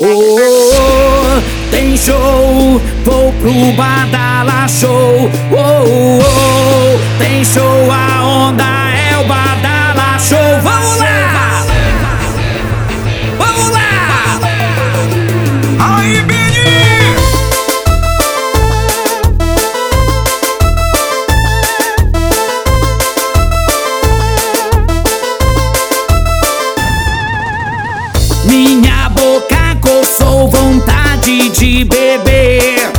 Oh, tem show, vou pro Badala Show. Oh, oh, oh. tem show, a onda Minha boca coçou vontade de beber.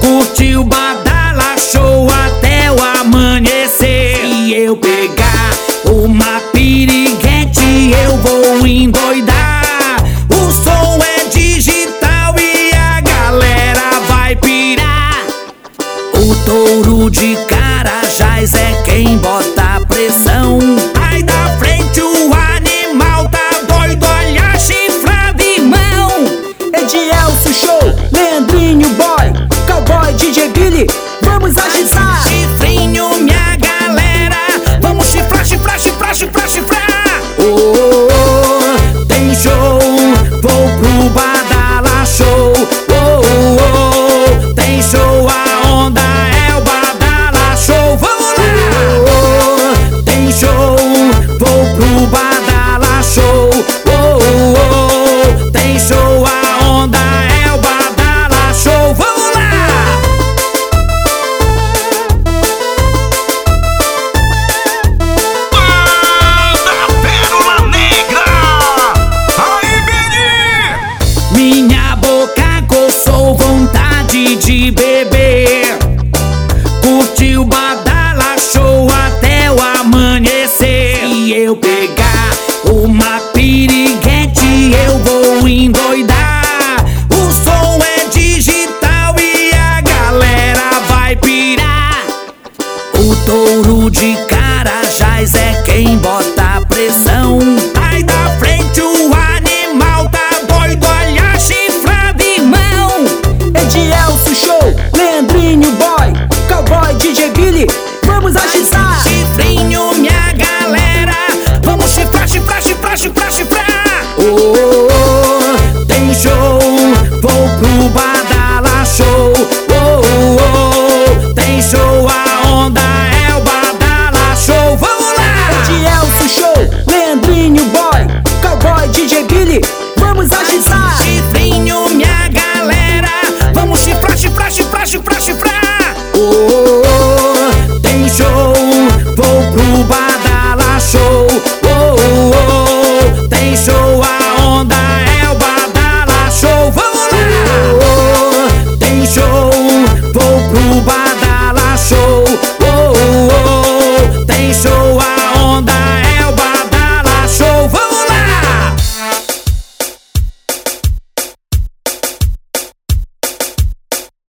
Curtiu, badala, show até o amanhecer. Se eu pegar uma piriguete, eu vou endoidar. O som é digital e a galera vai pirar. O touro de Carajás Uma piriguete eu vou indo oh, oh, tem show, vou pro Badala Show, oh, oh, oh tem show